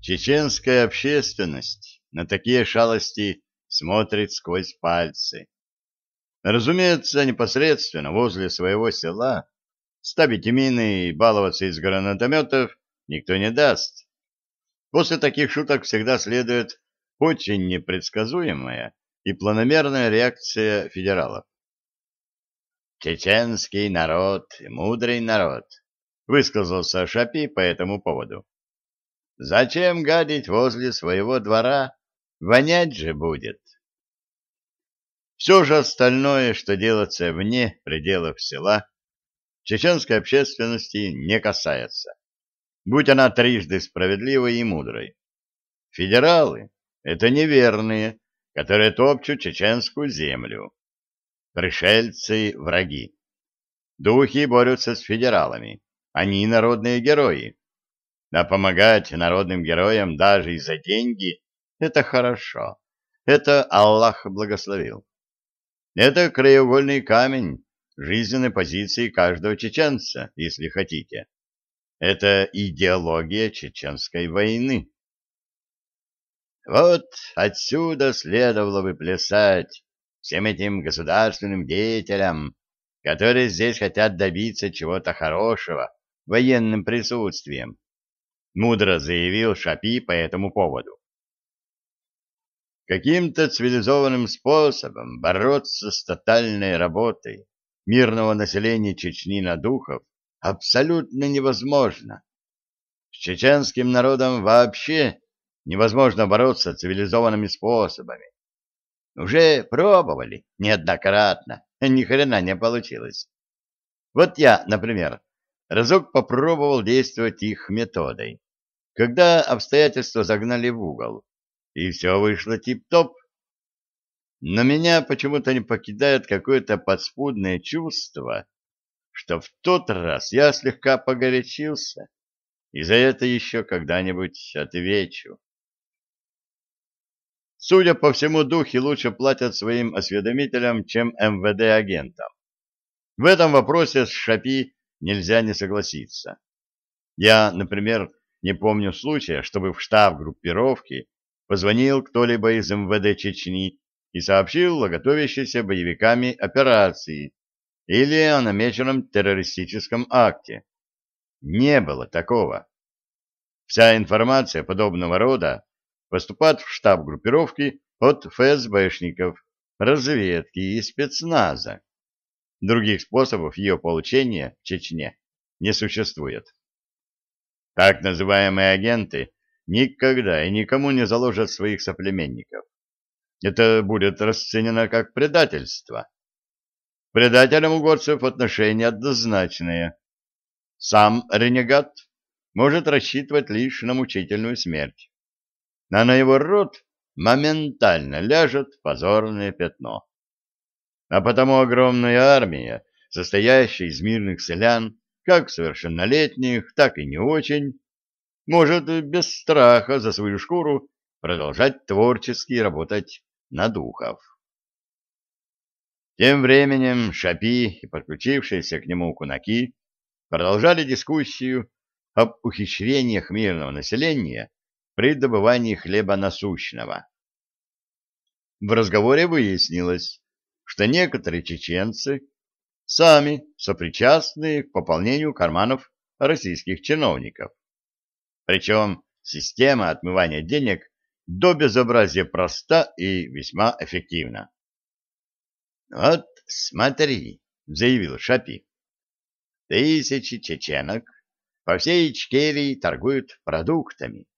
Чеченская общественность на такие шалости смотрит сквозь пальцы. Разумеется, непосредственно возле своего села ставить мины и баловаться из гранатометов никто не даст. После таких шуток всегда следует очень непредсказуемая и планомерная реакция федералов. «Чеченский народ, мудрый народ», — высказался Шапи по этому поводу. «Зачем гадить возле своего двора? Вонять же будет». Все же остальное, что делается вне пределов села, чеченской общественности не касается. Будь она трижды справедливой и мудрой. Федералы — это неверные, которые топчут чеченскую землю. Пришельцы — враги. Духи борются с федералами. Они народные герои. А помогать народным героям даже из за деньги — это хорошо. Это Аллах благословил. Это краеугольный камень жизненной позиции каждого чеченца, если хотите. Это идеология чеченской войны. Вот отсюда следовало бы плясать всем этим государственным деятелям, которые здесь хотят добиться чего-то хорошего военным присутствием, мудро заявил Шапи по этому поводу. Каким-то цивилизованным способом бороться с тотальной работой мирного населения Чечни на духов абсолютно невозможно. С чеченским народом вообще невозможно бороться цивилизованными способами. Уже пробовали неоднократно, ни хрена не получилось. Вот я, например, разок попробовал действовать их методой, когда обстоятельства загнали в угол и все вышло тип-топ. Но меня почему-то не покидает какое-то подспудное чувство, что в тот раз я слегка погорячился, и за это еще когда-нибудь отвечу. Судя по всему, духи лучше платят своим осведомителям, чем МВД-агентам. В этом вопросе с Шапи нельзя не согласиться. Я, например, не помню случая, чтобы в штаб группировки позвонил кто-либо из МВД Чечни и сообщил о готовящейся боевиками операции или о намеченном террористическом акте. Не было такого. Вся информация подобного рода поступает в штаб группировки от ФСБшников, разведки и спецназа. Других способов ее получения в Чечне не существует. Так называемые агенты никогда и никому не заложат своих соплеменников. Это будет расценено как предательство. Предателям угодцев отношения однозначные. Сам ренегат может рассчитывать лишь на мучительную смерть. А на его род моментально ляжет позорное пятно. А потому огромная армия, состоящая из мирных селян, как совершеннолетних, так и не очень, может без страха за свою шкуру продолжать творчески работать на духов. Тем временем Шапи и подключившиеся к нему кунаки продолжали дискуссию об ухищрениях мирного населения при добывании хлеба насущного. В разговоре выяснилось, что некоторые чеченцы сами сопричастны к пополнению карманов российских чиновников. Причем система отмывания денег до безобразия проста и весьма эффективна. «Вот смотри», — заявил Шапи, — «тысячи чеченок по всей Ичкерии торгуют продуктами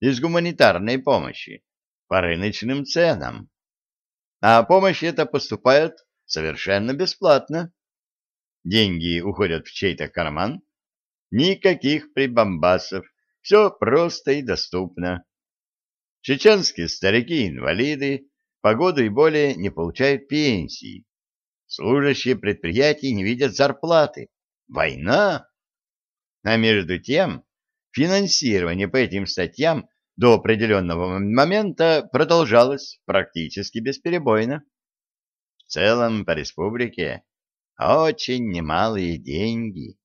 из гуманитарной помощи по рыночным ценам, а помощь эта поступает совершенно бесплатно. Деньги уходят в чей-то карман, никаких прибамбасов, все просто и доступно. Чеченские старики-инвалиды по году и более не получают пенсии. Служащие предприятий не видят зарплаты. Война! А между тем, финансирование по этим статьям до определенного момента продолжалось практически бесперебойно. В целом по республике очень немалые деньги.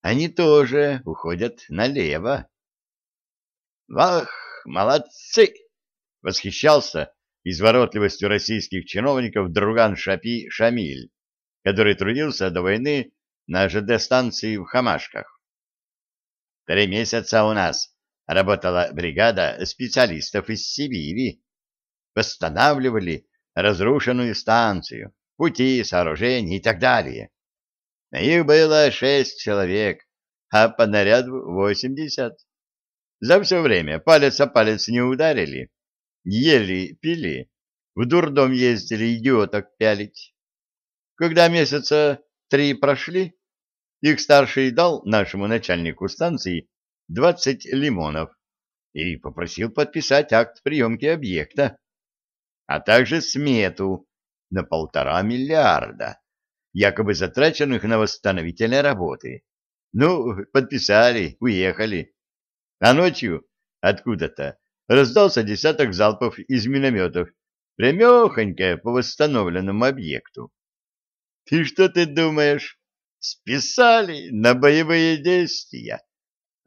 Они тоже уходят налево. Вах, молодцы! Восхищался изворотливостью российских чиновников друган Шапи Шамиль, который трудился до войны на ЖД-станции в Хамашках. Три месяца у нас работала бригада специалистов из Сибири. Восстанавливали разрушенную станцию, пути, сооружения и так далее. Их было шесть человек, а по наряду восемьдесят. За все время палец о палец не ударили, ели, пили, в дурдом ездили идиоток пялить. Когда месяца три прошли, их старший дал нашему начальнику станции двадцать лимонов и попросил подписать акт приемки объекта, а также смету на полтора миллиарда, якобы затраченных на восстановительные работы. Ну, подписали, уехали. А ночью откуда-то раздался десяток залпов из минометов, прямехонько по восстановленному объекту. Ты что ты думаешь? Списали на боевые действия.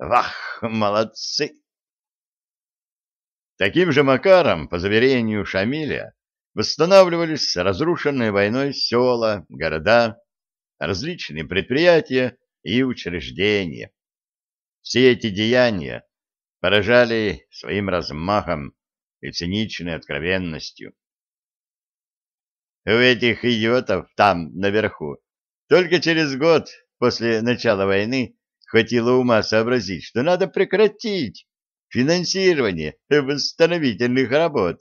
Вах, молодцы! Таким же макаром, по заверению Шамиля, восстанавливались разрушенные войной села, города, различные предприятия и учреждения. Все эти деяния поражали своим размахом и циничной откровенностью. У этих идиотов там, наверху, только через год после начала войны хватило ума сообразить, что надо прекратить финансирование восстановительных работ.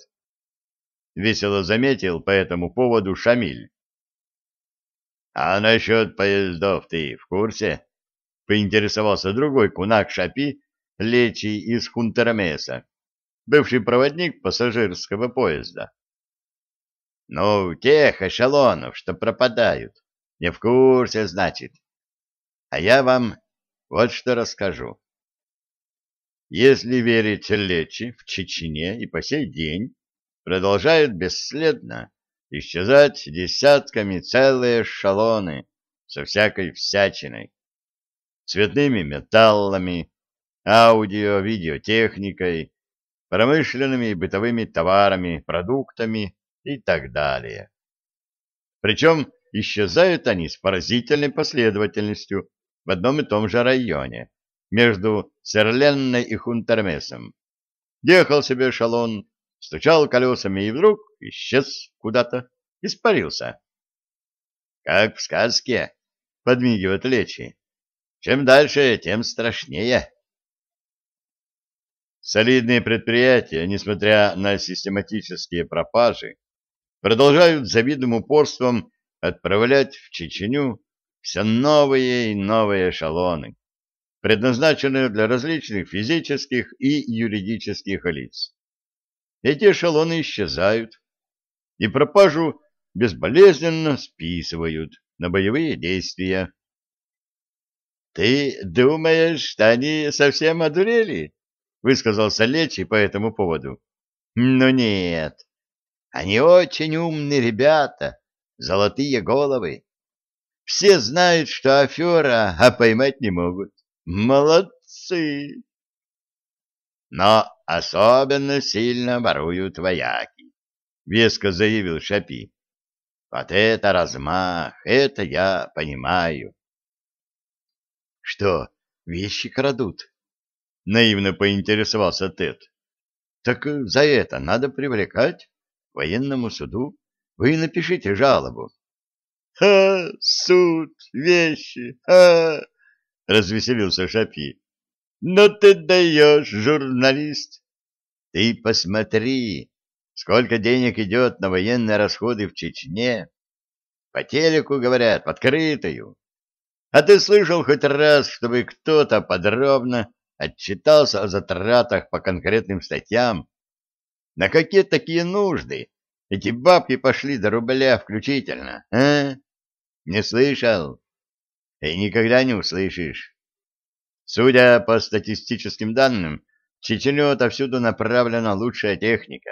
Весело заметил по этому поводу Шамиль. — А насчет поездов ты в курсе? — поинтересовался другой кунак Шапи, лечий из Хунтермеса, бывший проводник пассажирского поезда. — Ну, тех эшелонов, что пропадают. Не в курсе, значит. А я вам вот что расскажу. Если верить Лечи, в Чечне и по сей день продолжают бесследно исчезать десятками целые эшелоны со всякой всячиной, цветными металлами, аудио-видеотехникой, промышленными и бытовыми товарами, продуктами и так далее. Причем исчезают они с поразительной последовательностью в одном и том же районе, между Серленной и Хунтермесом. Ехал себе эшелон, стучал колесами и вдруг исчез куда-то, испарился. — Как в сказке, — подмигивает Лечи. — Чем дальше, тем страшнее. Солидные предприятия, несмотря на систематические пропажи, продолжают завидным упорством отправлять в Чечню все новые и новые эшелоны, предназначенные для различных физических и юридических лиц. Эти эшелоны исчезают, и пропажу безболезненно списывают на боевые действия. «Ты думаешь, что они совсем одурели?» — высказался Лечи по этому поводу. «Ну нет, они очень умные ребята, золотые головы. Все знают, что афера, а поймать не могут. Молодцы! Но особенно сильно воруют вояки, — веско заявил Шапи. Вот это размах, это я понимаю. — Что, вещи крадут? — наивно поинтересовался Тед. — Так за это надо привлекать к военному суду. Вы напишите жалобу. — Ха, суд, вещи, ха! — развеселился Шапи. — Ну ты даешь, журналист! Ты посмотри, сколько денег идет на военные расходы в Чечне. По телеку говорят, в открытую. А ты слышал хоть раз, чтобы кто-то подробно отчитался о затратах по конкретным статьям? На какие такие нужды эти бабки пошли до рубля включительно, а? Не слышал? И никогда не услышишь. Судя по статистическим данным, в Чечню отовсюду направлена лучшая техника,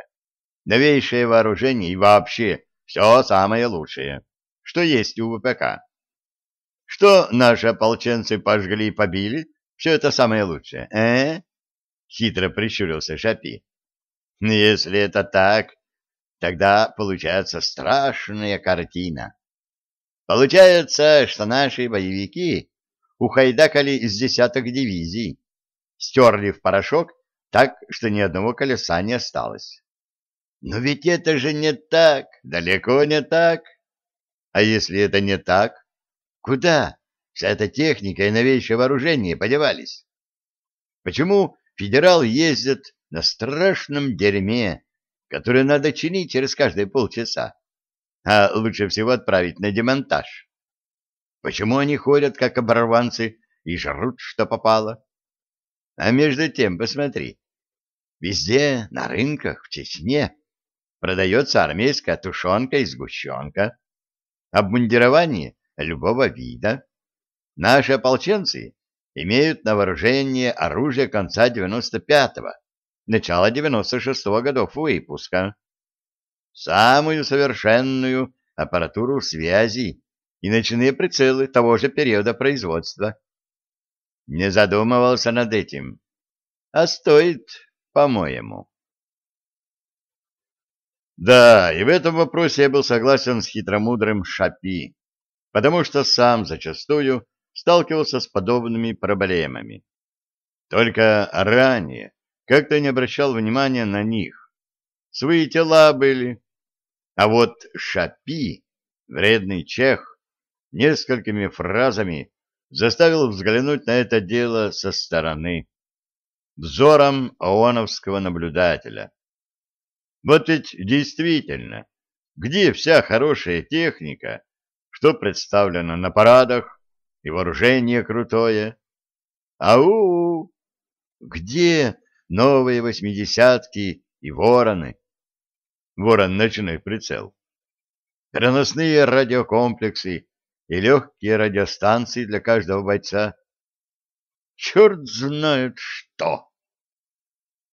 новейшее вооружение и вообще все самое лучшее, что есть у ВПК. Что наши ополченцы пожгли и побили, все это самое лучшее, э? — хитро прищурился Шапи. «Если это так, тогда получается страшная картина. Получается, что наши боевики ухайдакали из десяток дивизий, стерли в порошок так, что ни одного колеса не осталось. Но ведь это же не так, далеко не так. А если это не так, куда вся эта техника и новейшее вооружение подевались? Почему федерал ездит на страшном дерьме, которое надо чинить через каждые полчаса, а лучше всего отправить на демонтаж? Почему они ходят, как оборванцы, и жрут, что попало? А между тем, посмотри, везде, на рынках, в Чечне, продается армейская тушенка и сгущенка, обмундирование любого вида. Наши ополченцы имеют на вооружение оружие конца 95-го, начала 96-го годов выпуска, самую совершенную аппаратуру связи и ночные прицелы того же периода производства. Не задумывался над этим. А стоит, по-моему. Да, и в этом вопросе я был согласен с хитромудрым Шапи, потому что сам зачастую сталкивался с подобными проблемами. Только ранее как-то не обращал внимания на них. Свои тела были. А вот Шапи, вредный чех, несколькими фразами заставил взглянуть на это дело со стороны, взором ооновского наблюдателя. Вот ведь действительно, где вся хорошая техника, что представлена на парадах, и вооружение крутое? Ау! Где новые восьмидесятки и вороны? Ворон ночной прицел. Переносные радиокомплексы и легкие радиостанции для каждого бойца. Черт знает что!